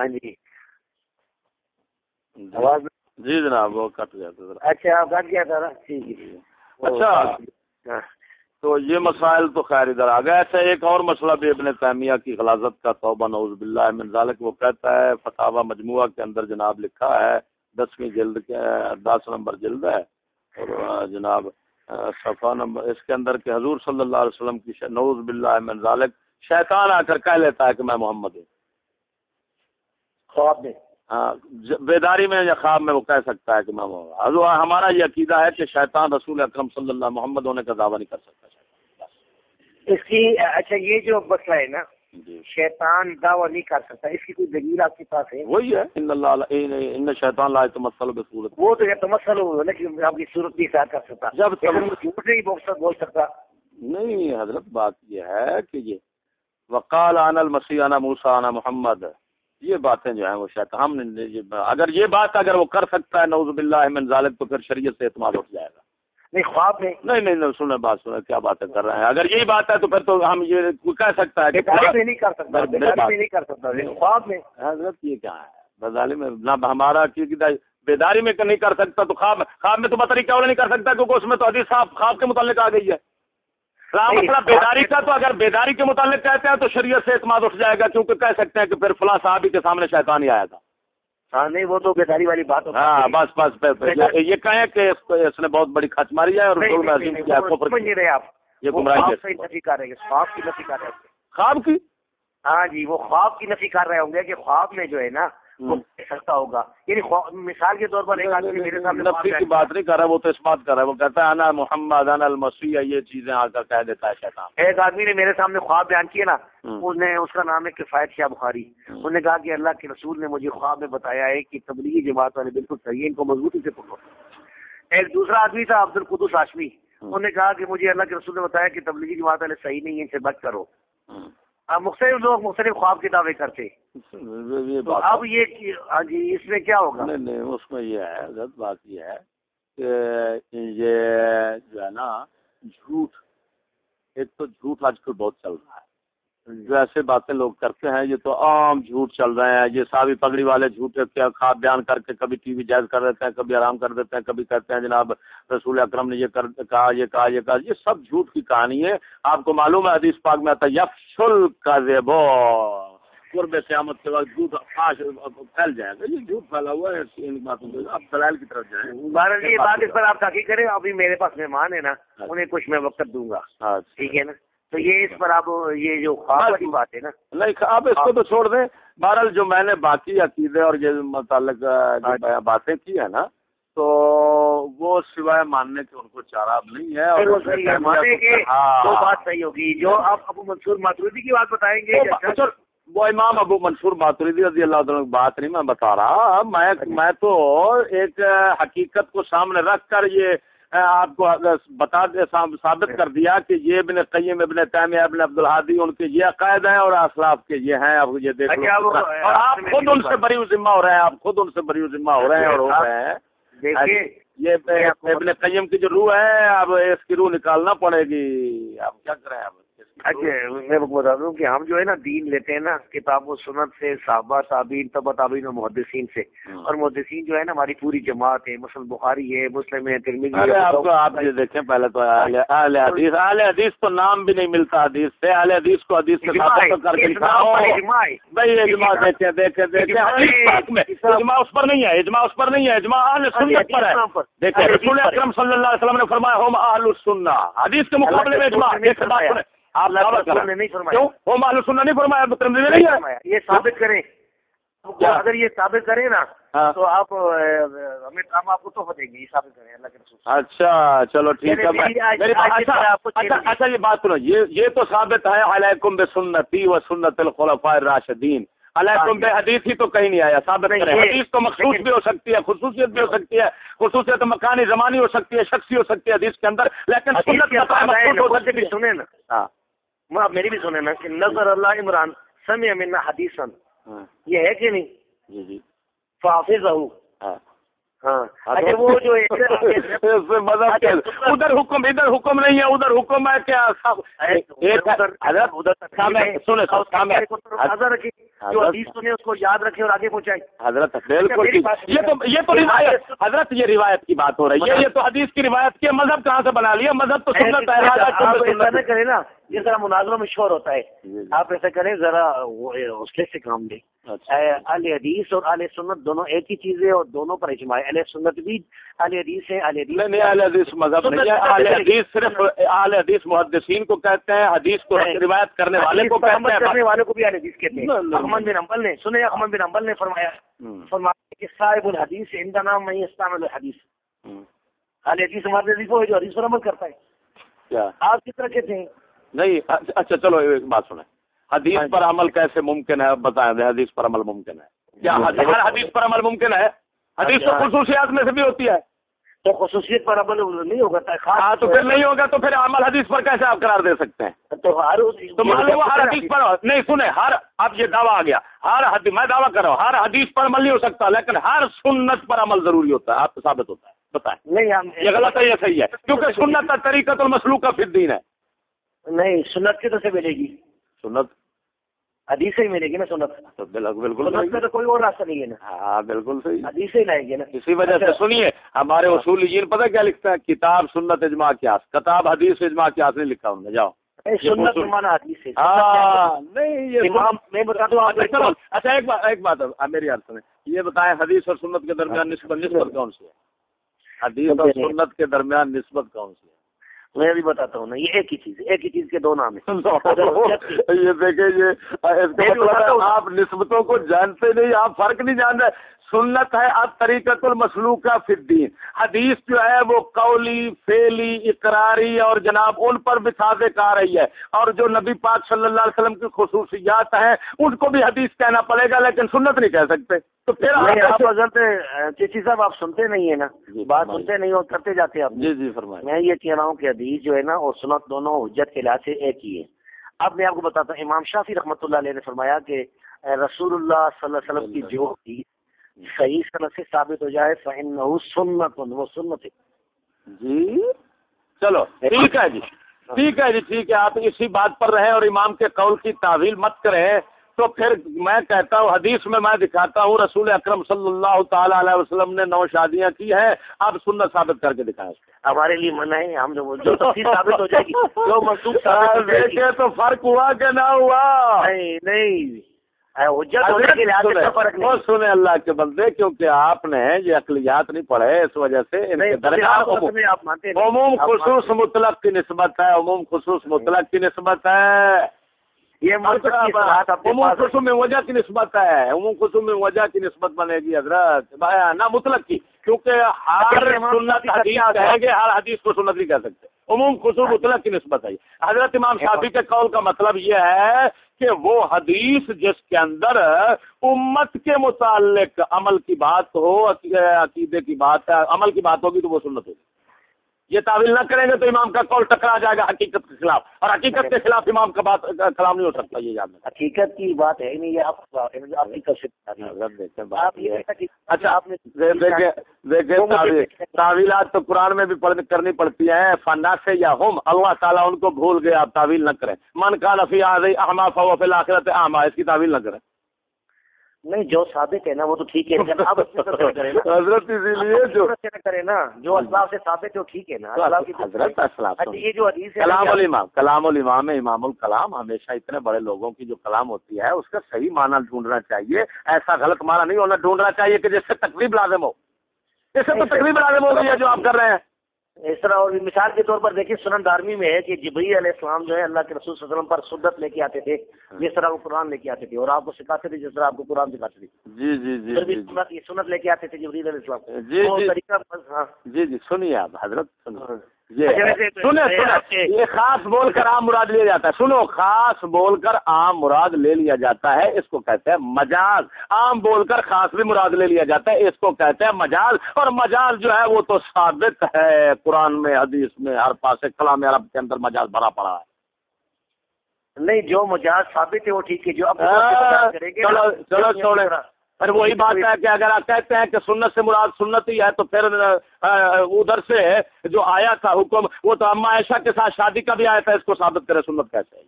ہاں جی۔ جی۔ آواز جی جناب وہ کٹ گیا تھا۔ اچھا آپ کٹ گیا تھا ٹھیک ہے اچھا۔ ہاں۔ تو یہ مسائل تو خیر ادھر آ گیا اچھا ایک اور مسئلہ بھی ابن تیمیہ کی غلازت کا توبہ نعوذ باللہ من ذالک وہ کہتا ہے فتاوہ مجموعہ کے اندر جناب لکھا ہے دسویں جلد کے دس نمبر جلد ہے۔ اور جناب صفحہ نمبر اس کے اندر کہ حضور صلی اللہ علیہ وسلم کی نعوذ باللہ من ذالک شیطان آ کر کہہ لیتا ہے کہ میں محمد ہوں۔ خواب میں۔ بیداری میں یا خواب میں وہ کہہ سکتا ہے کہ میں ہمارا یہ عقیدہ ہے کہ شیطان رسول اکرم صلی اللہ محمد ہونے کا دعویٰ نہیں کر سکتا۔ اس کی اچھا یہ جو مسئلہ ہے نا جی۔ شیطان دعویٰ نہیں کر سکتا۔ اس کی کوئی دلیل آپ کے پاس ہے؟ وہی ہے۔ ان اللہ ان ان شیطان لا تمثل بصورت وہ تو تمثل ہو لیکن آپ کی صورت نہیں اختیار کر سکتا۔ جب جھوٹ نہیں بول سکتا بول سکتا۔ نہیں حضرت بات یہ ہے کہ یہ وقال عن المسیح انا موسیٰ انا محمد۔ یہ باتیں جو ہیں وہ شیطان ہم نے اگر یہ بات اگر وہ کر سکتا ہے نعوذ باللہ من ذالک تو پھر شریعت سے اعتماد اٹھ جائے گا۔ نہیں خواب میں نہیں نہیں نہیں سنیں بات سنیں کیا باتیں کر رہے ہیں؟ اگر یہی بات ہے تو پھر تو ہم یہ کہہ سکتا ہے نہیں کر سکتا نہیں کر سکتا خواب میں حضرت یہ کیا ہے؟ میں نہ ہمارا بیداری میں نہیں کر سکتا تو خواب خواب میں تو بطری کیا نہیں کر سکتا کیونکہ اس میں تو حدیث صاحب خواب کے متعلق آ گئی ہے۔ رام نہیں، مطلب بیداری کا تو اگر بیداری کے متعلق کہتے ہیں تو شریعت سے اعتماد اٹھ جائے گا کیونکہ کہہ سکتے ہیں کہ پھر فلاں صحابی کے سامنے شیطان ہی آیا تھا۔ ہاں نہیں وہ تو بیداری والی بات ہاں۔ بس بس یہ- کہیں کہ اس نے بہت بڑی کھچ ماری ہے اور یہ گمراہی خواب کی نفی کر رہے ہیں خواب کی نفی کر رہے ہیں۔ خواب کی؟ ہاں جی وہ خواب کی نفی کر رہے ہوں گے کہ خواب میں جو ہے نا وہ سکتا ہوگا۔ یعنی مثال کے طور پر ایک آدمی میرے سامنے کی بات نہیں کر رہا وہ تو اس بات کر رہا ہے۔ وہ کہتا ہے انا محمد انا المسیح یہ چیزیں آ کر کہہ دیتا ہے شیطان۔ ایک آدمی نے میرے سامنے خواب بیان کیا نا۔ اس نے اس کا نام ہے کفایت شاہ بخاری۔ ہوں۔ انہوں نے کہا کہ اللہ کے رسول نے مجھے خواب میں بتایا ہے کہ تبلیغی جماعت والے بالکل صحیح ہے ان کو مضبوطی سے پکڑو۔ ایک دوسرا آدمی تھا عبد القدس ہاشمی۔ انہوں نے کہا کہ مجھے اللہ کے رسول نے بتایا کہ تبلیغی جماعت والے صحیح نہیں ہے ان سے بچ کرو۔ مختلف لوگ مختلف خواب کے دعوے کرتے۔ یہ تو اب یہ ہاں جی اس میں کیا ہوگا؟ نہیں نہیں اس میں یہ ہے غلط بات یہ ہے کہ یہ جو ہے نا جھوٹ ایک تو جھوٹ آج کل بہت چل رہا ہے۔ جو ایسے باتیں لوگ کرتے ہیں یہ تو عام جھوٹ چل رہے ہیں۔ یہ سابی پگڑی والے جھوٹ خواب بیان کر کے کبھی ٹی وی جائز کر دیتے ہیں کبھی آرام کر دیتے ہیں کبھی کہتے ہیں جناب رسول اکرم نے یہ کر کہا یہ کہا یہ کہا۔ یہ سب جھوٹ کی کہانی ہے۔ آپ کو معلوم ہے حدیث پاک میں آتا ہے یفشل کا زیبو قرب قیامت کے وقت جھوٹ فاش پھیل جائے گا۔ یہ جھوٹ پھیلا ہوا ہے ان باتوں کو آپ دلائل کی طرف جائیں۔ بہرحال یہ بات اس پر آپ تحقیق کریں ابھی میرے پاس مہمان ہے نا انہیں کچھ میں وقت دوں گا۔ ہاں۔ ٹھیک ہے نا؟ تو یہ اس پر آپ یہ جو خواب والی بات ہے نا۔ نہیں آپ اس کو تو چھوڑ دیں۔ بہرحال جو میں نے باقی عقیدے اور یہ متعلق ہاں۔ باتیں کی ہے نا تو وہ سوائے ماننے کے ان کو چارہ اب نہیں ہے۔ وہ ہاں۔ وہ بات صحیح ہوگی۔ جو آپ ابو منصور ماترویدی کی بات بتائیں گے وہ امام ابو منصور ماتریدی رضی اللہ عنہ کی بات نہیں میں بتا رہا میں میں تو ایک حقیقت کو سامنے رکھ کر یہ آپ کو بتا دے ثابت کر دیا کہ یہ ابن قیم ابن تیمیہ ابن عبد الحادی ان کے یہ عقائد ہیں اور اسلاف کے یہ ہیں۔ اب یہ دیکھ اور آپ خود ان سے بری ذمہ ہو رہے ہیں آپ خود ان سے بری ذمہ ہو رہے ہیں اور ہو رہے ہیں۔ دیکھیے یہ ابن قیم کی جو روح ہے اب اس کی روح نکالنا پڑے گی۔ اب کیا کریں اب؟ اچھا میں کو بتا دوں کہ ہم جو ہے نا دین لیتے ہیں نا کتاب و سنت سے صحابہ تابین تبا تابین و محدثین سے۔ اور محدثین جو ہے نا ہماری پوری جماعت ہے مسلم بخاری ہے مسلم ہے ہے آپ کو یہ دیکھیں پہلے تو اہل حدیث اہل حدیث تو نام بھی نہیں ملتا حدیث سے۔ اہل حدیث کو حدیث سے ثابت کر کے دکھاؤ۔ بھائی اجماع دیکھیں دیکھیں دیکھیں۔ اجماع حدیث ہے، پاک میں کتاب- اجماع اس پر نہیں ہے اجماع اس پر نہیں ہے۔ اجماع اہل سنت پر ہے۔ دیکھیں رسول۔ اکرم صلی اللہ علیہ وسلم نے فرمایا ہم اہل السنہ حدیث کے مقابلے میں اجماع ایک بات آپ نے نہیں فرمایا۔ اہل السنہ نہیں فرمایا ترمذی میں نہیں ہے فرمایا۔ یہ ثابت کریں؟ اگر یہ ثابت کریں نا ہاں۔ تو آپ ہمیں ہم آپ کو تحفہ دیں گے یہ ثابت کریں اللہ کے رسول۔ اچھا چلو ٹھیک ہے یعنی آج اچھا اچھا اچھا یہ بات سنو یہ تو ثابت ہے علیکم بسنتی و سنت الخلفاء الراشدین علیکم بے حدیث ہی تو کہیں نہیں آیا ثابت نہیں، کریں حدیث تو مخصوص بھی ہو سکتی ہے خصوصیت بھی ہو سکتی ہے خصوصیت مکانی زمانی ہو سکتی ہے شخصی ہو سکتی ہے حدیث کے اندر لیکن سنت مخصوص ہو سکتی ہے سنیں نا ہاں میں آپ میری بھی سنیں نا کہ نظر اللہ عمران سمع منا حدیثا۔ ہاں، یہ ہے کہ نہیں؟ جی جی۔ فحافظ ادھر حکم ادھر حکم نہیں ہے ادھر حکم ہے کیا اس کو یاد رکھے اور آگے پہنچائے حضرت بالکل یہ تو یہ تو روایت حضرت یہ روایت کی بات ہو رہی ہے۔ یہ تو حدیث کی روایت کی مذہب کہاں سے بنا لیا؟ مذہب تو سنت ہے کرے نا یہ ذرا مناظروں میں شور ہوتا ہے۔ جی، جی۔ آپ ایسا کریں ذرا حوصلے سے کام اچھا۔ اہل حدیث اور اہل سنت دونوں ایک ہی چیز ہے اور دونوں پر اجماع اہل سنت بھی اہل حدیث ہے اہل حدیث نہیں اہل حدیث مذہب نہیں ہے۔ اہل حدیث صرف اہل حدیث محدثین کو کہتے ہیں حدیث کو روایت کرنے والے کو کہتے ہیں۔ کرنے والے کو بھی اہل حدیث کہتے ہیں۔ احمد بن امبل نے سنے احمد بن امبل نے فرمایا فرمایا کہ صاحب الحدیث ان کا نام میں استعمال الحدیث۔ اہل حدیث ہمارے حدیث وہ جو حدیث پر عمل کرتا ہے۔ کیا؟ آپ کس طرح کہتے ہیں؟ نہیں اچھا چلو ایک بات سنیں۔ حدیث ہاں جی۔ پر عمل کیسے ممکن ہے؟ بتائیں دیں حدیث پر عمل ممکن ہے۔ کیا ہر حدیث پر عمل ممکن ہے؟ حدیث تو اچھا۔ خصوصیات میں سے بھی ہوتی ہے۔ تو خصوصیت پر عمل نہیں ہوگا ہاں تو پھر نہیں ہوگا تو پھر عمل حدیث پر کیسے آپ قرار دے سکتے ہیں؟ تو ہر تو مان لو ہر حدیث پر نہیں سنیں ہر اب یہ دعویٰ آ گیا۔ ہر حدیث میں دعویٰ کر رہا ہوں ہر حدیث پر عمل نہیں ہو سکتا لیکن ہر سنت پر عمل ضروری ہوتا ہے آپ کو ثابت ہوتا ہے۔ بتائیں۔ نہیں یہ غلط ہے یہ صحیح ہے؟ کیونکہ سنت کا طریقہ تو مسلوق کا پھر دین ہے۔ نہیں سنت کی تو سے ملے گی۔ سنت حدیث ہی ملے گی نا سنت۔ بالکل تو کوئی اور راستہ نہیں ہے نا۔ ہاں بالکل صحیح۔ حدیث ہی لائے گی نا۔ اسی وجہ سے سنیے ہمارے ہاں۔ اصول جین پتہ کیا لکھتا ہے کتاب سنت اجماع کیاس کتاب حدیث اجماع کیاس نہیں لکھا انہوں نے۔ جاؤ۔ سنت حدیث ہاں نہیں میں بتا دوں اچھا ایک بات ایک بات میری عرض سنیں یہ بتائیں حدیث اور سنت کے درمیان نسبت نسبت کون سی ہے؟ حدیث اور سنت کے درمیان نسبت کون سی ہے؟ میں بھی بتاتا ہوں نا یہ ایک ہی چیز ایک ہی چیز کے دو نام ہیں۔ یہ دیکھیں یہ مطلب آپ نسبتوں کو جانتے نہیں آپ فرق نہیں جان رہے۔ سنت ہے اب طریقت المسلوق کا فدین حدیث جو ہے وہ قولی فیلی اقراری اور جناب ان پر بھی سازے کا رہی ہے۔ اور جو نبی پاک صلی اللہ علیہ وسلم کی خصوصیات ہیں ان کو بھی حدیث کہنا پڑے گا لیکن سنت نہیں کہہ سکتے۔ تو پھر آپ حضرت چیچی صاحب آپ سنتے نہیں ہیں نا؟ جی، بات سنتے نہیں اور کرتے جاتے آپ۔ جی جی فرمائیں میں یہ کہہ رہا ہوں کہ حدیث جو ہے نا اور سنت دونوں حجت کے لحاظ سے ایک ہی ہے۔ اب میں آپ کو بتاتا ہوں امام شافی رحمۃ اللہ علیہ نے فرمایا کہ رسول اللہ صلی اللہ علیہ وسلم کی جو حدیث صحیح صنعت سے ثابت ہو جائے سنت وہ سنت جی چلو ٹھیک ہے جی ٹھیک ہے جی ٹھیک ہے آپ اسی بات پر رہیں اور امام کے قول کی تعویل مت کریں۔ تو پھر میں کہتا ہوں حدیث میں میں دکھاتا ہوں رسول اکرم صلی اللہ تعالی علیہ وسلم نے نو شادیاں کی ہیں آپ سنت ثابت کر کے دکھائیں۔ ہمارے لیے منع ہے ہم جو ثابت ہو جائے گی جو تو فرق ہوا کہ نہ ہوا؟ نہیں نہیں۔ سنے اللہ کے بندے کیونکہ آپ نے یہ اقلیات نہیں پڑھے اس وجہ سے عموم خصوص مطلق کی نسبت ہے عموم خصوص مطلق کی نسبت ہے۔ یہ عموم خصوص میں وجہ کی نسبت ہے عموم خصوص میں وجہ کی نسبت بنے گی حضرت۔ نہ مطلق کی کیونکہ ہر سنت حدیث کہیں گے ہر حدیث کو سنت نہیں کہہ سکتے۔ عموم خصوص مطلق کی نسبت ہے۔ حضرت امام شافی کے قول کا مطلب یہ ہے کہ وہ حدیث جس کے اندر امت کے متعلق عمل کی بات ہو، عقیدے کی بات ہے، عمل کی بات ہوگی تو وہ سنت ہوگی۔ یہ تعویل نہ کریں گے تو امام کا کال ٹکرا جائے گا حقیقت کے خلاف۔ اور حقیقت کے خلاف امام کا بات کلام نہیں ہو سکتا یہ یاد حقیقت کی بات ہے نہیں اچھا تعویلات تو قرآن میں بھی کرنی پڑتی ہیں فنا سے یا ہوم اللہ تعالیٰ ان کو بھول گئے آپ تعویل نہ کریں۔ من کا نفی آئی احما فوفل آخرت احما اس کی تعویل نہ کریں۔ نہیں جو ثابت ہے نا وہ تو ٹھیک ہے۔ حضرت اسی لیے جو کرے نا جو اسلام سے ثابت ہے وہ ٹھیک ہے نا۔ حضرت اچھا، یہ جو حدیث کلام الامام کلام الامام امام الکلام ہمیشہ اتنے بڑے لوگوں کی جو کلام ہوتی ہے اس کا صحیح معنی ڈھونڈنا چاہیے۔ ایسا غلط معنی نہیں ہونا ڈھونڈنا چاہیے کہ جس سے تقریب لازم ہو۔ اس سے تو تقریب لازم ہو گئی ہے جو آپ کر رہے ہیں۔ اس طرح اور مثال کے طور پر دیکھیے سنن دارمی میں ہے کہ جبری علیہ السلام جو ہے اللہ کے رسول صلی اللہ علیہ وسلم پر سدت لے کے آتے تھے جس طرح وہ قرآن لے کے آتے تھے اور آپ کو سکھاتے تھے جس طرح آپ کو قرآن سکھاتے تھے۔ جی جی جی, جی،, جی۔ سنت لے کے آتے تھے جبری علیہ السلام۔ جی جی۔ ہاں۔ جی جی سنیے آپ حضرت سنیں یہ خاص بول کر عام مراد لیا جاتا ہے۔ سنو خاص بول کر عام مراد لے لیا جاتا ہے۔ اس کو کہتے ہیں مجاز۔ عام بول کر خاص بھی مراد لے لیا جاتا ہے۔ اس کو کہتے ہیں مجاز۔ اور مجاز جو ہے وہ تو ثابت ہے۔ قرآن میں حدیث میں ہر پاس کلام عرب کے اندر مجاز بھرا پڑا ہے۔ نہیں جو مجاز ثابت ہے وہ ٹھیک ہے۔ جو چلو چلو چھوڑے پر وہی بات ہے کہ اگر آپ کہتے ہیں کہ سنت سے مراد سنت ہی ہے تو پھر ادھر سے جو آیا تھا حکم وہ تو اما عائشہ کے ساتھ شادی کا بھی آیا تھا اس کو ثابت کرے سنت کیسے ہے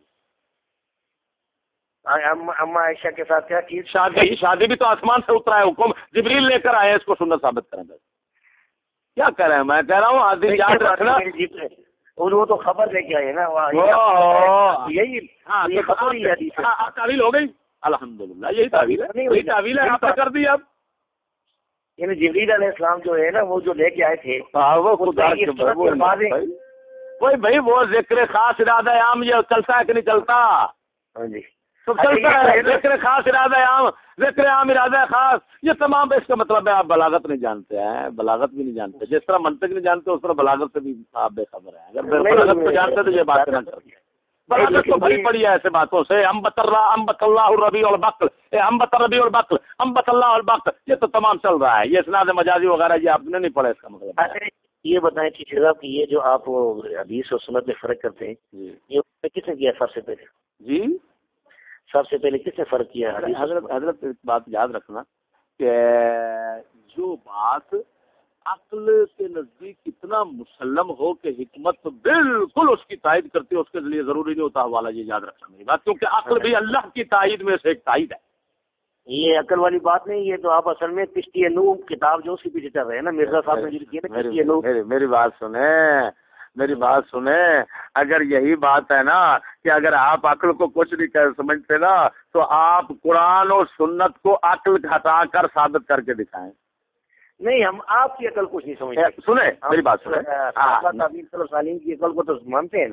اما عائشہ کے ساتھ کیا چیز شادی شادی بھی تو آسمان سے اترا ہے حکم جبریل لے کر آئے اس کو سنت ثابت کریں بس۔ کیا کہہ رہے ہیں؟ میں کہہ رہا ہوں آدمی یاد رکھنا۔ وہ تو خبر لے کے آئے نا یہی ہاں تعویل ہو گئی؟ الحمد للہ یہی تعویل ہے یہی تعویل ہے آپ نے کر دی اب۔ یعنی جبریل علیہ السلام جو ہے نا وہ جو لے کے آئے تھے وہ بھائی وہ ذکر خاص ارادہ عام یہ چلتا ہے کہ نہیں چلتا؟ ہاں جی۔ چلتا ہے ذکر خاص ارادہ عام ذکر عام ارادہ خاص یہ تمام اس کا مطلب ہے آپ بلاغت نہیں جانتے ہیں بلاغت بھی نہیں جانتے جس طرح منطق نہیں جانتے اس طرح بلاغت سے بھی آپ بے خبر ہیں۔ اگر بلاغت کو جانتے تو یہ بات نہ کرتے بلاغت تو بھری پڑی ہے ایسے باتوں سے۔ ہم اللہ ہم اللہ الربی البقل ہم ربی البقل ہم اللہ البقل یہ تو تمام چل رہا ہے۔ یہ اسناد مجازی وغیرہ یہ آپ نے نہیں پڑھا اس کا مطلب۔ یہ بتائیں ٹھیک ہے کہ یہ جو آپ حدیث و سنت میں فرق کرتے ہیں جی۔ یہ کس نے کیا سب سے پہلے؟ جی؟ سب سے پہلے کس نے فرق کیا حضرت حضرت بات یاد رکھنا کہ جو بات عقل کے نزدیک اتنا مسلم ہو کہ حکمت بالکل اس کی تائید کرتی ہے اس کے لیے ضروری نہیں ہوتا حوالہ یہ یاد رکھنا میری بات کیونکہ عقل بھی اللہ کی تائید میں سے ایک تائید ہے۔ یہ عقل والی بات نہیں یہ تو آپ اصل میں کشتی نو کتاب جو اس کے پیچھے چل رہے ہیں نا مرزا صاحب نے میری بات سنیں میری بات سنیں۔ اگر یہی بات ہے نا کہ اگر آپ عقل کو کچھ نہیں کر سمجھتے نا تو آپ قرآن اور سنت کو عقل ہٹا کر ثابت کر کے دکھائیں۔ نہیں ہم آپ کی عقل کچھ نہیں سمجھتے۔ سنیں میری بات سنیں۔ سالین کی عقل کو تو مانتے ہیں۔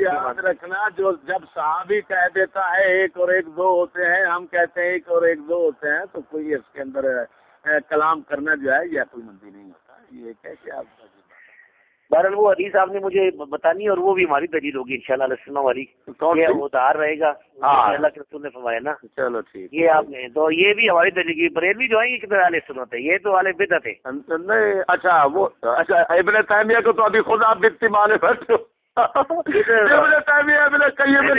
یاد رکھنا جو جب صحابی کہہ دیتا ہے ایک اور ایک دو ہوتے ہیں ہم کہتے ہیں ایک اور ایک دو ہوتے ہیں تو کوئی اس کے اندر کلام کرنا جو ہے یہ عقل مندی نہیں ہوتا۔ یہ کیسے آپ بہرحال وہ حدیث آپ نے مجھے بتانی اور وہ بھی ہماری دلیل ہوگی انشاءاللہ علیہ السلام والی وہ دار رہے گا۔ ہاں۔ اللہ کے رسول نے فرمایا نا۔ چلو ٹھیک۔ یہ آپ نے تو یہ بھی ہماری دلیل کی بریلوی جو ہے یہ کتنے والے سنت ہے یہ تو والے بدت ہے نہیں اچھا وہ اچھا ابن تیمیہ کو تو ابھی خود آپ بکتی مانے بیٹھے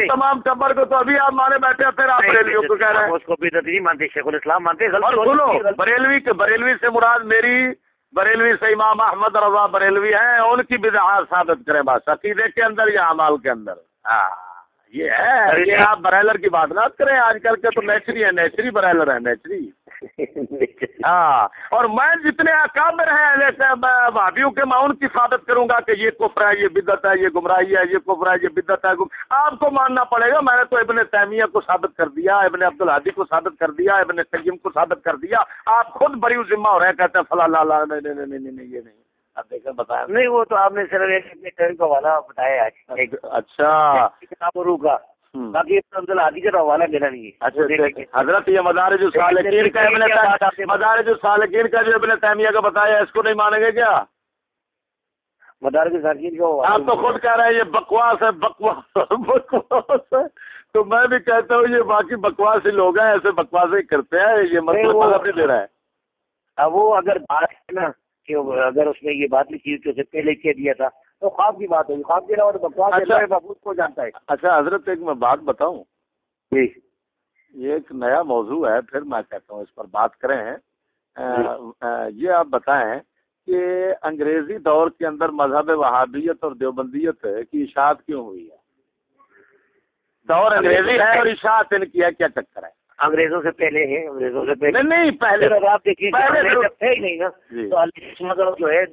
تمام ٹبر کو تو ابھی آپ مانے بیٹھے پھر آپ بریلویوں کو کہہ رہے ہیں۔ اس کو بدت نہیں مانتے شیخ الاسلام مانتے بریلوی بریلوی سے مراد میری بریلوی سے امام احمد رضا بریلوی ہیں، ان کی بدعات ثابت کریں بس عقیدے کے اندر یا امال کے اندر؟ ہاں یہ ہے، یہ آپ برائلر کی بات نہ کریں، آج کل کے تو نیچری ہے نیچری برائلر ہے نیچری۔ ہاں اور میں جتنے اکابر ہیں بھابھیوں کے میں ان کی ثابت کروں گا کہ یہ کفر ہے یہ بدت ہے یہ گمراہی ہے یہ کفر ہے یہ بدت ہے۔ آپ کو ماننا پڑے گا میں نے تو ابن تیمیہ کو ثابت کر دیا ابن عبد الحادی کو ثابت کر دیا ابن قیم کو ثابت کر دیا۔ آپ خود بری ذمہ ہو رہے ہیں کہتے ہیں فلاں نہیں نہیں نہیں نہیں یہ نہیں۔ بتایا نہیں وہ تو آپ نے صرف حوالہ بتایا اچھا۔ کتاب باقی کا حوالہ دینا نہیں اچھا حضرت یہ مدارج السالکین کا مدارج السالکین کا جو ابن تیمیہ کا بتایا اس کو نہیں مانیں گے کیا؟ مدارج السالکین کا آپ تو خود کہہ رہے ہیں یہ بکواس ہے بکواس بکواس ہے۔ تو میں بھی کہتا ہوں یہ باقی بکواس ہی لوگ ہیں ایسے بکواس ہی کرتے ہیں یہ مطلب نہیں دے رہا ہے۔ وہ اگر بات ہے نا کہ اگر اس نے یہ بات لکھی کہ اسے پہلے کہہ دیا تھا۔ تو خواب کی بات ہے خواب کے علاوہ بکواس اچھا۔ کو جانتا ہے۔ اچھا حضرت ایک میں بات بتاؤں۔ جی۔ یہ ایک نیا موضوع ہے پھر میں کہتا ہوں اس پر بات کریں جی۔ یہ آپ بتائیں کہ انگریزی دور کے اندر مذہب وہابیت اور دیوبندیت کی اشاعت کیوں ہوئی ہے؟ دور انگریزی ہے۔ اور اشاعت ان کی ہے کیا چکر ہے؟ انگریزوں سے پہلے ہیں انگریزوں سے پہلے۔ نہیں پہلے آپ دیکھیے تھے ہی نہیں نا جی۔ تو مطلب جو ہے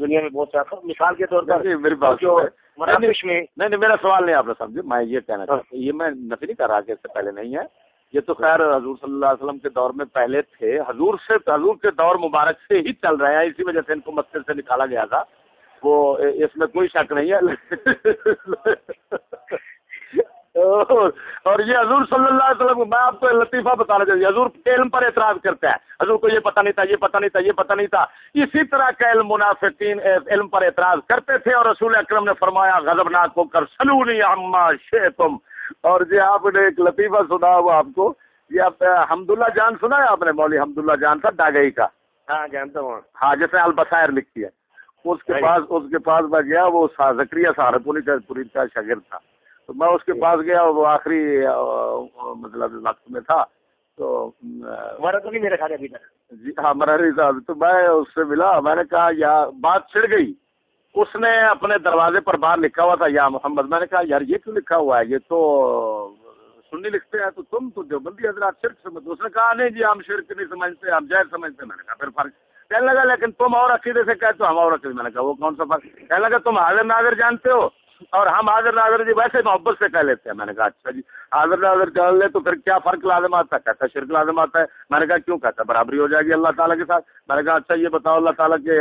دنیا میں بہت سارا مثال کے طور پر میری بات جو نہیں نہیں میرا سوال نہیں آپ نے سمجھے۔ میں یہ کہنا چاہتا ہوں یہ میں نفی نہیں کر رہا کہ اس سے پہلے نہیں ہے۔ یہ تو خیر حضور صلی اللہ علیہ وسلم کے دور میں پہلے تھے۔ حضور سے حضور کے دور مبارک سے ہی چل رہے ہیں اسی وجہ سے ان کو مسجد سے نکالا گیا تھا۔ وہ اس میں کوئی شک نہیں ہے۔ اور یہ حضور صلی اللہ علیہ وسلم میں آپ کو لطیفہ بتانا چاہیے حضور علم پر اعتراض کرتا ہے۔ حضور کو یہ پتہ نہیں تھا یہ پتہ نہیں تھا یہ پتہ نہیں تھا۔ اسی طرح کا علم منافقین علم پر اعتراض کرتے تھے اور رسول اکرم نے فرمایا غضب ناک ہو کر سلونی اما شے تم اور جی آپ نے ایک لطیفہ سنا ہوا آپ کو۔ یہ آپ حمد اللہ جان سنا ہے آپ نے؟ مولوی حمد اللہ جان تھا ڈاگئی کا۔ ہاں جانتا ہوں۔ ہاں جیسے البسائر لکھی ہے۔ اس کے پاس اس کے پاس میں گیا وہ زکریہ سہارپوری کا پوری کا شاگرد تھا۔ تو میں اس کے پاس گیا وہ آخری مطلب وقت میں تھا تو ہمارا تو نہیں میرے خیال ابھی تک۔ جی ہاں مرحری صاحب تو میں اس سے ملا میں نے کہا یا بات چھڑ گئی۔ اس نے اپنے دروازے پر باہر لکھا ہوا تھا یا محمد میں نے کہا یار یہ کیوں لکھا ہوا ہے؟ یہ تو سنی لکھتے ہیں تو تم تو دیوبندی حضرات شرک سمجھتے۔ اس نے کہا نہیں جی ہم شرک نہیں سمجھتے ہم جائز سمجھتے۔ میں نے کہا پھر فرق۔ کہنے لگا لیکن تم اور عقیدے سے کہتے ہو ہم اور عقیدے۔ میں نے کہا وہ کون سا فرق؟ کہنے لگا تم حاضر ناظر جانتے ہو۔ اور ہم حاضر ناظر جی ویسے محبت سے کہہ لیتے ہیں۔ میں نے کہا اچھا جی حاضر ناظر جان لے تو پھر کیا فرق لازم آتا ہے؟ کہتا شرک لازم آتا ہے؟ میں نے کہا، کیوں کہتا ہے؟ برابری ہو جائے گی اللہ تعالیٰ کے ساتھ۔ میں نے کہا اچھا یہ بتاؤ اللہ تعالیٰ کے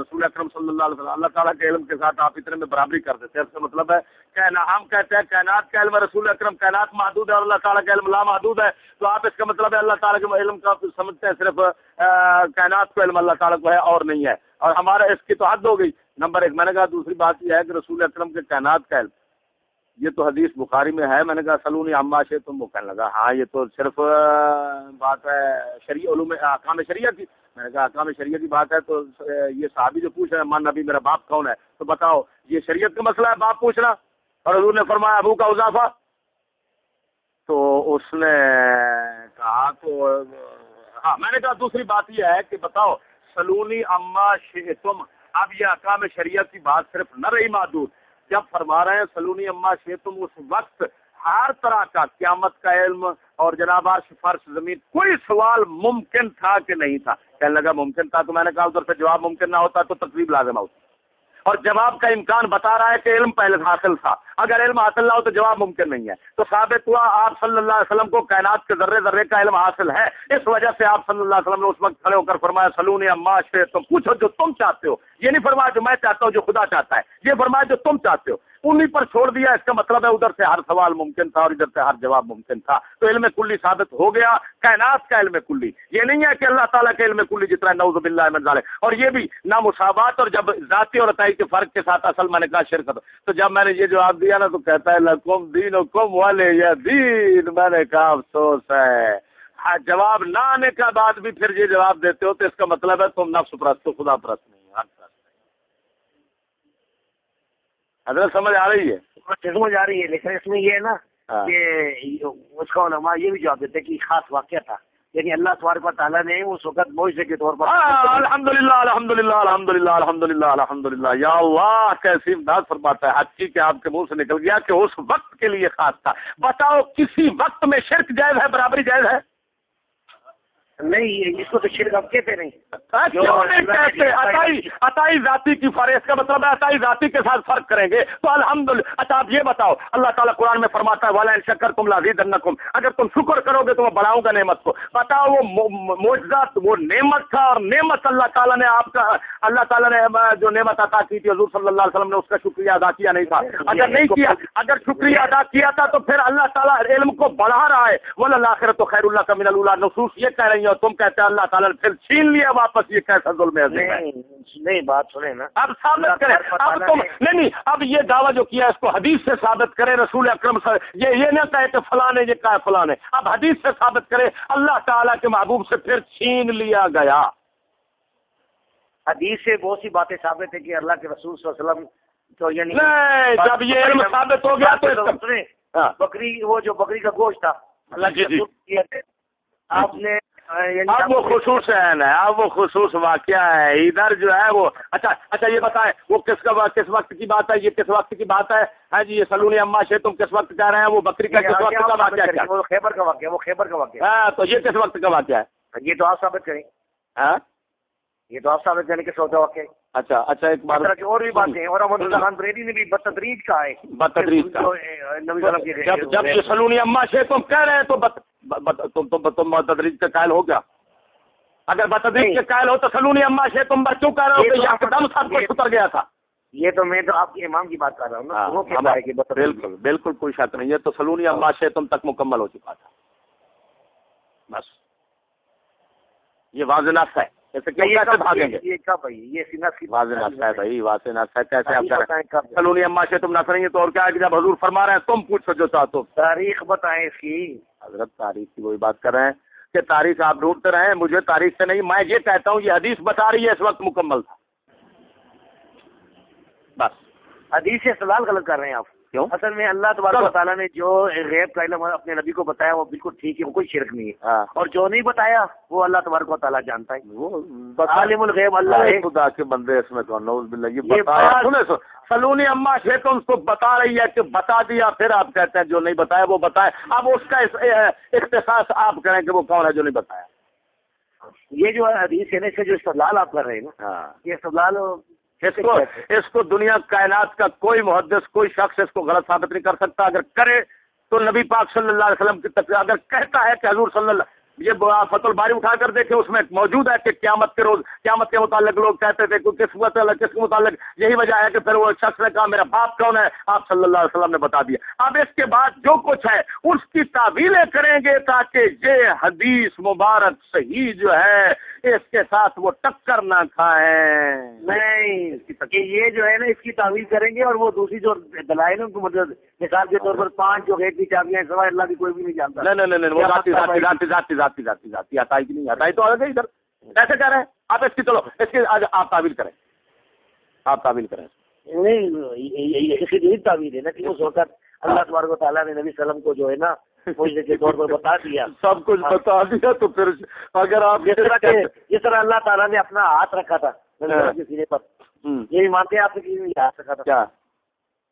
رسول اکرم صلی اللہ علیہ وسلم، اللہ تعالیٰ کے علم کے ساتھ آپ اتنے میں برابری کر دیتے ہیں۔ اس کا مطلب ہے، کہنا، ہم کہتے ہیں کائنات کا علم رسول اکرم کائنات محدود ہے اور اللہ تعالیٰ کا علم لامحدود ہے۔ تو آپ اس کا مطلب ہے اللہ تعالیٰ کے علم کا سمجھتے ہیں، صرف کائنات کو علم اللہ تعالیٰ کو ہے اور نہیں ہے۔ اور ہمارا اس کی تو حد ہو گئی۔ نمبر ایک، میں نے کہا دوسری بات یہ ہے کہ رسول اکرم کے کائنات کا علم، یہ تو حدیث بخاری میں ہے، میں نے کہا سلونی اما سے تم وہ کہنے لگا ہاں یہ تو صرف بات ہے شریع علوم احکام شریعہ کی۔ میں نے کہا احکام شریعہ کی بات ہے تو یہ صحابی جو پوچھ رہے ہیں، مان نبی میرا باپ کون ہے؟ تو بتاؤ، یہ شریعت کا مسئلہ ہے باپ پوچھنا۔ اور حضور نے فرمایا ابو کا اضافہ۔ تو اس نے کہا تو ہاں میں نے کہا دوسری بات یہ ہے کہ بتاؤ، سلونی اما تم اب یہ اقام شریعت کی بات صرف نہ رہی معدود جب فرما رہے ہیں، سلونی اما شیتم تم اس وقت ہر طرح کا قیامت کا علم اور جناب فرش زمین، کوئی سوال ممکن تھا کہ نہیں تھا؟ کہنے لگا، ممکن تھا تو میں نے کہا ادھر سے جواب ممکن نہ ہوتا تو تقریب لازم ہوتی۔ اور جواب کا امکان بتا رہا ہے کہ علم پہلے حاصل تھا۔ اگر علم حاصل نہ ہو تو جواب ممکن نہیں ہے۔ تو ثابت ہوا آپ صلی اللہ علیہ وسلم کو کائنات کے ذرے ذرے کا علم حاصل ہے۔ اس وجہ سے آپ صلی اللہ علیہ وسلم نے اس وقت کھڑے ہو کر فرمایا سلون اما سے تم پوچھو جو تم چاہتے ہو۔ یہ نہیں فرمایا جو میں چاہتا ہوں، جو خدا چاہتا ہے۔ یہ فرمایا جو تم چاہتے ہو۔ انہیں پر چھوڑ دیا، اس کا مطلب ہے ادھر سے ہر سوال ممکن تھا اور ادھر سے ہر جواب ممکن تھا۔ تو علم کلی ثابت ہو گیا، کائنات کا علم کلی۔ یہ نہیں ہے کہ اللہ تعالیٰ کے علم کلی جتنا نوز باللہ من ظالم اور یہ بھی نہ مساوات اور جب ذاتی اور عطائی کے فرق کے ساتھ اصل میں نے کہا شرکت تو جب میں نے یہ جواب دیا نا، تو کہتا ہے، لکم دین و کم والے یا دین میں نے کہا، افسوس ہے۔ ہاں، جواب نہ آنے کے بعد بھی پھر یہ جواب دیتے ہو تو اس کا مطلب ہے تم نفس پرست خدا پرست نہیں ہر پرست۔ حضرت سمجھ آ رہی ہے؟ سمجھ آ رہی ہے لیکن اس میں یہ ہے نا ہاں۔ کہ اس کا علماء یہ بھی جواب دیتے کہ خاص واقعہ تھا۔ یعنی اللہ تبارک و تعالیٰ نے اس وقت معجزے کے طور پر الحمد للہ الحمد للہ الحمد للہ الحمد للہ الحمد للہ یا اللہ کیسی امداد فرماتا ہے حقی کے آپ کے منہ سے نکل گیا کہ اس وقت کے لیے خاص تھا۔ بتاؤ کسی وقت میں شرک جائز ہے برابری جائز ہے؟ نہیں اس کو تو شرک کہتے نہیں۔ عطائی ذاتی کی فرق کا مطلب ہے عطائی ذاتی کے ساتھ فرق کریں گے۔ تو الحمد للہ اچھا آپ یہ بتاؤ اللہ تعالیٰ قرآن میں فرماتا ہے والا شکر تم لازید اگر تم شکر کرو گے تو میں بڑھاؤں گا نعمت کو۔ بتاؤ وہ موجزات وہ نعمت تھا اور نعمت اللہ تعالیٰ نے آپ کا اللہ تعالیٰ نے جو نعمت عطا کی تھی حضور صلی اللہ علیہ وسلم نے اس کا شکریہ ادا کیا نہیں تھا۔ اگر نہیں کیا اگر شکریہ ادا کیا تھا تو پھر اللہ تعالیٰ علم کو بڑھا رہا ہے۔ وہ اللہ تو خیر اللہ کا من اللہ نصوص یہ کہہ رہی ہیں اور تم کہتے ہیں اللہ تعالیٰ نے پھر چھین لیا واپس یہ کیسا ظلم ہے نہیں بات سنیں نا۔ اب ثابت کرے اب تم نہیں نہیں اب یہ دعویٰ جو کیا اس کو حدیث سے ثابت کرے رسول اکرم سے یہ یہ نہ کہے کہ فلاں یہ کہا فلاں اب حدیث سے ثابت کرے اللہ تعالیٰ کے محبوب سے پھر چھین لیا گیا۔ حدیث سے بہت سی باتیں ثابت ہے کہ اللہ کے رسول صلی اللہ علیہ وسلم تو یعنی جب یہ علم ثابت ہو گیا تو ہاں۔ بکری وہ جو بکری کا گوشت تھا اللہ جی، جی۔ کے آپ نے اب وہ خصوص ہے نا اب وہ خصوص واقعہ ہے۔ ادھر جو ہے وہ اچھا اچھا یہ بتائیں وہ کس کا کس وقت کی بات ہے؟ یہ کس وقت کی بات ہے؟ ہاں جی یہ سلونی اما سے تم کس وقت کہہ رہے ہیں؟ وہ بکری کا کس وقت کا واقعہ وہ خیبر کا واقعہ وہ خیبر کا واقعہ۔ ہاں تو یہ کس وقت کا واقعہ ہے؟ یہ تو آپ ثابت کریں۔ ہاں؟ یہ تو آپ ثابت کریں کہ سوچا واقعہ اچھا اچھا ایک بات اور بھی باتیں اور احمد اللہ خان بریڈی نے بھی بتدریج کا ہے۔ بتدریج کا جب جب یہ سلونی اما سے تم کہہ رہے ہیں تو تم تم بتدریج کا قائل ہو گیا۔ اگر بتدریج کے قائل ہو تو سلونی اما سے تم بچوں کہہ رہے ہو کہ دم سب کچھ اتر گیا تھا؟ یہ تو میں تو آپ کے امام کی بات کر رہا ہوں نا۔ بالکل بالکل کوئی شک نہیں ہے۔ تو سلونی اما سے تم تک مکمل ہو چکا تھا۔ بس۔ یہ واضح ہے۔ سلونی اما سے تم نس رہی ہیں تو اور کیا جب حضور فرما رہے ہیں تم پوچھو جو چاہتے تاریخ بتائیں اس کی۔ حضرت تاریخ کی وہی بات کر رہے ہیں کہ تاریخ آپ ڈھونڈتے رہے مجھے تاریخ سے نہیں میں یہ کہتا ہوں یہ حدیث بتا رہی ہے اس وقت مکمل تھا۔ بس۔ حدیث سے سوال غلط کر رہے ہیں آپ۔ کیوں؟ اصل میں اللہ تبارک۔ و تعالیٰ نے جو غیب کا علم اپنے نبی کو بتایا وہ بالکل ٹھیک ہے وہ کوئی شرک نہیں ہے۔ ہاں۔ اور جو نہیں بتایا وہ اللہ تبارک و تعالیٰ جانتا ہے۔ وہ عالم الغیب اللہ ہے۔ خدا کے بندے اس میں تو نوز باللہ سنے سو سلونی اما تو اس کو بتا رہی ہے کہ بتا دیا پھر آپ کہتے ہیں جو نہیں بتایا وہ بتایا اب اس کا اختصاص آپ کریں کہ وہ کون ہے جو نہیں بتایا۔ یہ جو حدیث ہے نا اس سے جو استدلال آپ کر رہے ہیں نا ہاں۔ یہ استدلال اس کو اس کو دنیا کائنات کا کوئی محدث، کوئی شخص اس کو غلط ثابت نہیں کر سکتا۔ اگر کرے تو نبی پاک صلی اللہ علیہ وسلم کی تقریر اگر کہتا ہے کہ حضور صلی اللہ یہ فت الباری اٹھا کر دیکھے اس میں موجود ہے کہ قیامت کے روز قیامت کے متعلق لوگ کہتے تھے کہ کس متعلق کس کے متعلق؟ یہی وجہ ہے کہ پھر وہ شخص نے کہا میرا باپ کون ہے؟ آپ صلی اللہ علیہ وسلم نے بتا دیا۔ اب اس کے بعد جو کچھ ہے اس کی تعویلیں کریں گے تاکہ یہ حدیث مبارک صحیح جو ہے اس کے ساتھ وہ ٹکر نہ کھائیں۔ نہیں کہ یہ جو ہے نا اس کی تعویل کریں گے اور وہ دوسری جو دلائل ان کو مطلب مثال کے طور پر پانچ جو غیب کی چابیاں سوائے اللہ کی کوئی بھی نہیں جانتا۔ نہیں نہیں نہیں ذاتی ذاتی؟ ذاتی ہٹائی کی نہیں ہٹائی تو آ گئی ادھر۔ کیسے کہہ رہے؟ ہیں آپ اس کی چلو اس کی آج آپ تعویل کریں۔ آپ تعویل کریں۔ نہیں اس کی یہی تعویل ہے نا کہ اس وقت اللہ تبارک و تعالیٰ نے نبی وسلم کو جو ہے نا معجزے کے طور پر بتا دیا۔ سب کچھ بتا دیا تو پھر اگر آپ جس طرح کہ جس طرح اللہ تعالیٰ نے اپنا ہاتھ رکھا تھا کے سینے پر۔ یہ بھی مانتے ہیں آپ نے کہ ہاتھ رکھا تھا۔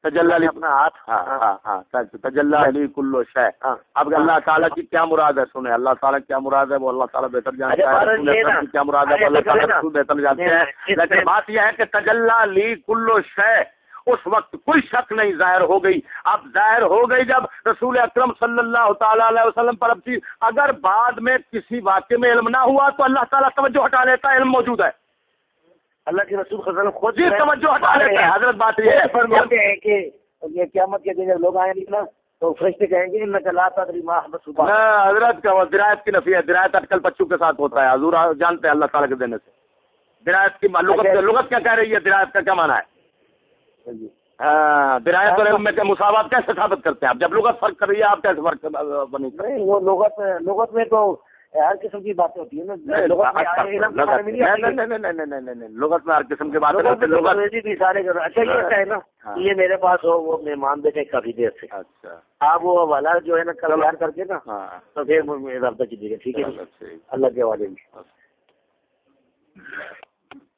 اللہ نے علی اپنا ہاتھ؟ ہاں ہاں۔ ہاں تجلی علی کلو شے۔ ہاں۔ اب اللہ تعالیٰ کی کیا مراد ہے سنیں۔ اللہ تعالیٰ کی کیا مراد ہے؟ وہ اللہ تعالیٰ بہتر جانتا ہے کیا مراد ہے؟ وہ اللہ تعالیٰ۔ رسول بہتر جانتے ہیں۔ لیکن بات یہ ہے کہ تجلی لی کلو شے اس وقت کوئی شک نہیں ظاہر ہو گئی۔ اب ظاہر ہو گئی جب رسول اکرم صلی اللہ تعالیٰ علیہ وسلم پر اب چیز اگر بعد میں کسی واقعے میں علم نہ ہوا تو اللہ تعالیٰ توجہ ہٹا لیتا ہے علم موجود ہے۔ اللہ کے رسول وسلم خود جی توجہ ہٹا لیتا ہے۔ حضرت بات یہ ہے۔ فرماتے ہیں کہ یہ قیامت کے دن جب لوگ آئیں گے نا تو فرشتے کہیں گے ان کا تدری ما حدث صبح نہ حضرت کا درایت کی نفی ہے۔ درایت اٹکل بچوں کے ساتھ ہوتا ہے۔ حضور جانتے ہیں اللہ تعالیٰ کے دینے سے۔ درایت کی لغت لغت کیا کہہ رہی ہے؟ درایت کا کیا مانا ہے؟ جی۔ ہاں درایت اور علم میں کیا مساوات کیسے ثابت کرتے ہیں؟ آپ جب لغت فرق کر رہی ہے آپ کیسے فرق بنی؟ لغت لغت میں تو ہر قسم کی باتیں ہوتی ہیں نا لغت میں ہر قسم کی باتیں اچھا یہ ہے نا ہاں۔ یہ میرے پاس ہو وہ مہمان بیٹھے کافی دیر سے۔ اچھا۔ آپ وہ حوالہ جو ہے نا کل کر کے نا ہاں۔ تو پھر رابطہ کیجیے گا ٹھیک ہے ٹھیک۔ اللہ کے حوالے میں۔